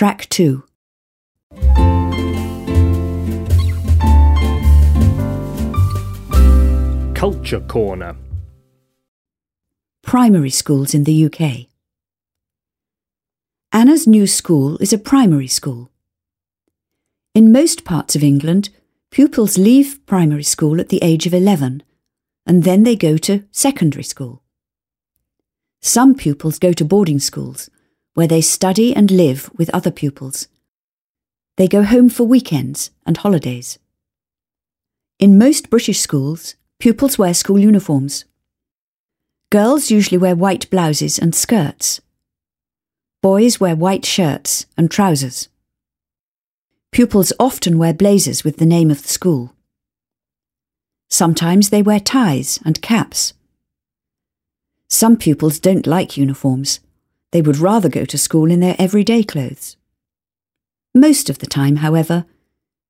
Track 2. Culture Corner. Primary schools in the UK. Anna's new school is a primary school. In most parts of England, pupils leave primary school at the age of 11 and then they go to secondary school. Some pupils go to boarding schools where they study and live with other pupils. They go home for weekends and holidays. In most British schools, pupils wear school uniforms. Girls usually wear white blouses and skirts. Boys wear white shirts and trousers. Pupils often wear blazers with the name of the school. Sometimes they wear ties and caps. Some pupils don't like uniforms. They would rather go to school in their everyday clothes. Most of the time, however,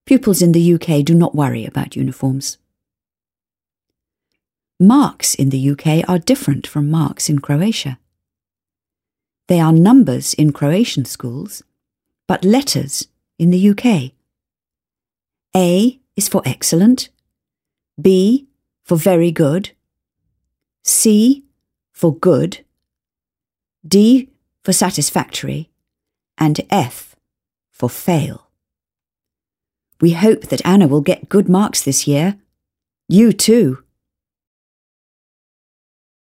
pupils in the UK do not worry about uniforms. Marks in the UK are different from marks in Croatia. They are numbers in Croatian schools, but letters in the UK. A is for excellent, B for very good, C for good, D for satisfactory, and F for fail. We hope that Anna will get good marks this year. You too.